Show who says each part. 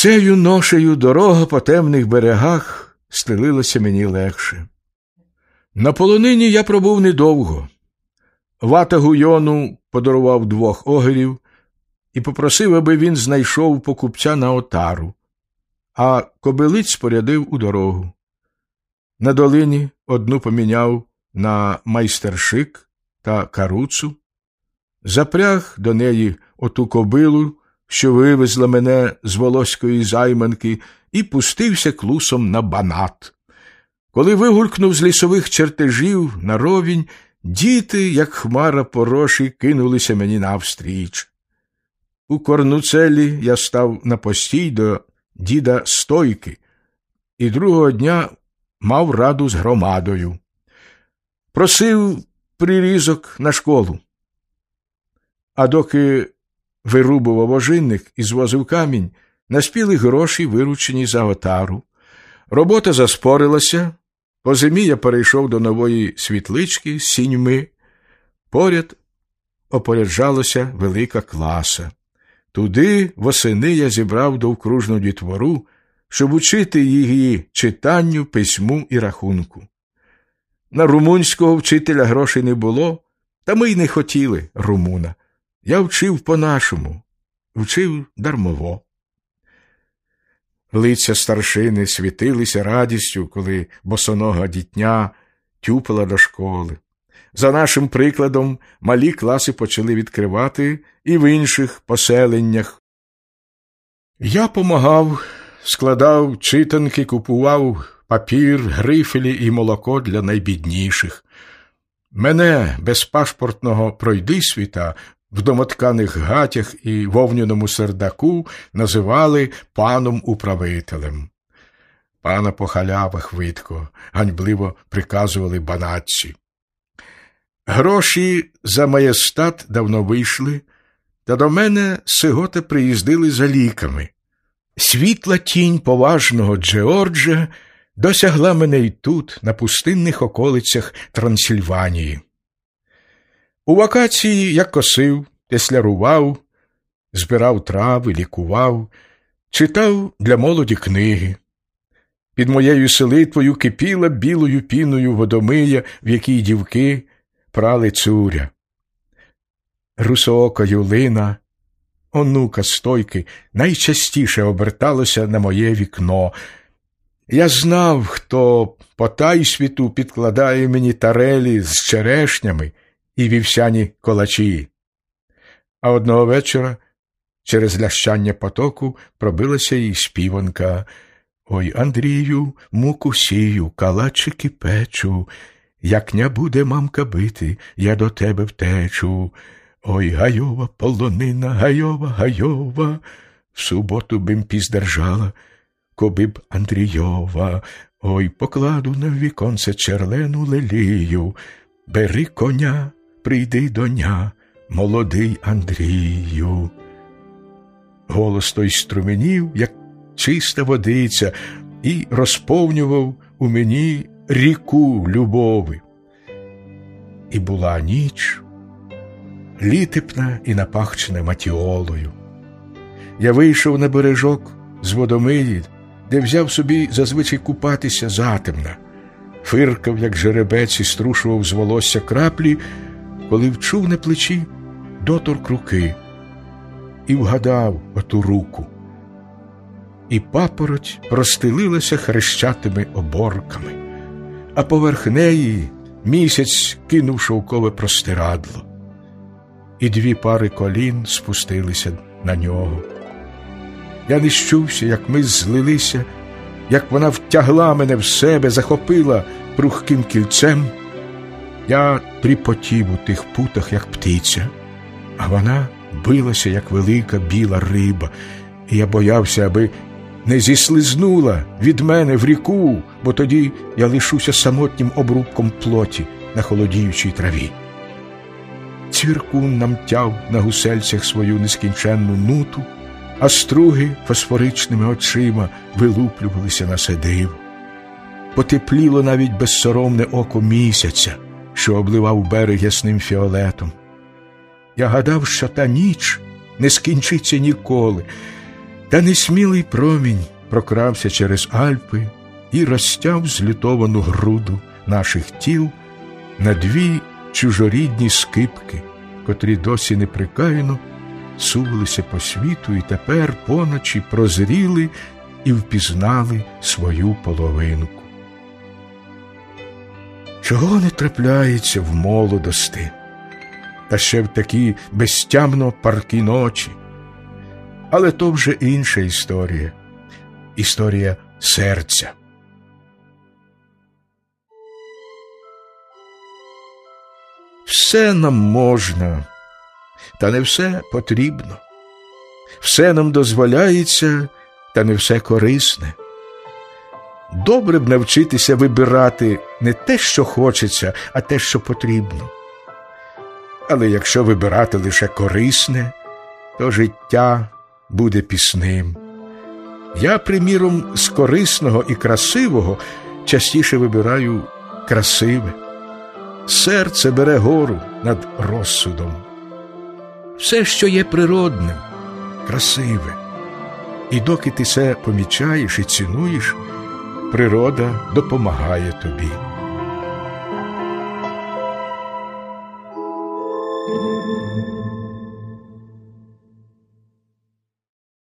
Speaker 1: Цею ношею дорога по темних берегах стелилася мені легше. На полонині я пробув недовго. Ватагу Йону подарував двох огерів і попросив, аби він знайшов покупця на отару, а кобилиць спорядив у дорогу. На долині одну поміняв на майстершик та каруцу, запряг до неї оту кобилу, що вивезла мене з волоської займанки, і пустився клусом на банат. Коли вигулькнув з лісових чертежів на ровінь, діти, як хмара пороші, кинулися мені навстріч. У корнуцелі я став на постій до діда стойки, і другого дня мав раду з громадою. Просив прирізок на школу. А доки вирубував ожинник і звозив камінь, наспіли гроші, виручені за отару. Робота заспорилася, по зимі я перейшов до нової світлички з сіньми. Поряд опоряджалася велика класа. Туди восени я зібрав довкружну дітвору, щоб учити її читанню, письму і рахунку. На румунського вчителя грошей не було, та ми й не хотіли румуна. Я вчив по-нашому, вчив дармово. Лиця старшини світилися радістю, коли босонога дітня тюпала до школи. За нашим прикладом, малі класи почали відкривати і в інших поселеннях. Я помагав, складав читанки, купував папір, грифелі і молоко для найбідніших. Мене безпашпортного пройдисвіта в домотканих гатях і вовняному сердаку називали паном управителем. Пана по халявах видко, ганьбливо приказували банатці. Гроші за маєстат давно вийшли, та до мене сигота приїздили за ліками. Світла тінь поважного Джеорджа досягла мене й тут, на пустинних околицях Трансильванії. У вакації я косив, теслярував, збирав трави, лікував, читав для молоді книги. Під моєю селитвою кипіла білою піною водомия, в якій дівки прали цуря. Русоока юлина, онука стойки, найчастіше оберталося на моє вікно. Я знав, хто по тайсвіту підкладає мені тарелі з черешнями і вівсяні колачі. А одного вечора через лящання потоку пробилася їй співанка. Ой, Андрію, муку сію, калачики печу, як не буде мамка бити, я до тебе втечу. Ой, гайова полонина, гайова, гайова, в суботу бим піздержала, коби б Андрійова, ой, покладу на віконце черлену лелію, бери коня, прийди доня, молодий Андрію. Голос той струменів, як чиста водиця, і розповнював у мені ріку любови. І була ніч літепна і напахчена матіолою. Я вийшов на бережок з водомиї, де взяв собі зазвичай купатися затемна, фиркав, як жеребець, і струшував з волосся краплі, коли вчув на плечі доторк руки і вгадав оту руку. І папороть розстелилася хрещатими оборками, а поверх неї місяць кинув шовкове простирадло і дві пари колін спустилися на нього. Я не щувся, як ми злилися, як вона втягла мене в себе, захопила прухким кільцем. Я тріпотів у тих путах, як птиця, а вона билася, як велика біла риба, і я боявся, аби не зіслизнула від мене в ріку, бо тоді я лишуся самотнім обрубком плоті на холодіючій траві. Цвіркун намтяв на гусельцях свою нескінченну нуту, а струги фосфоричними очима вилуплювалися на седив. Потепліло навіть безсоромне око місяця, що обливав берег ясним фіолетом. Я гадав, що та ніч не скінчиться ніколи, Та несмілий промінь прокрався через Альпи і розтяв злютовану груду наших тіл на дві чужорідні скипки, котрі досі неприкаяно сувалися по світу і тепер поночі прозріли і впізнали свою половинку. Чого не трапляється в молодости, та ще в такі безтямно паркі ночі. Але то вже інша історія, історія серця. Все нам можна, та не все потрібно. Все нам дозволяється, та не все корисне. Добре б навчитися вибирати не те, що хочеться, а те, що потрібно. Але якщо вибирати лише корисне, то життя буде пісним. Я, приміром, з корисного і красивого частіше вибираю красиве. Серце бере гору над розсудом. Все, що є природним, красиве. І доки ти це помічаєш і цінуєш, природа допомагає тобі.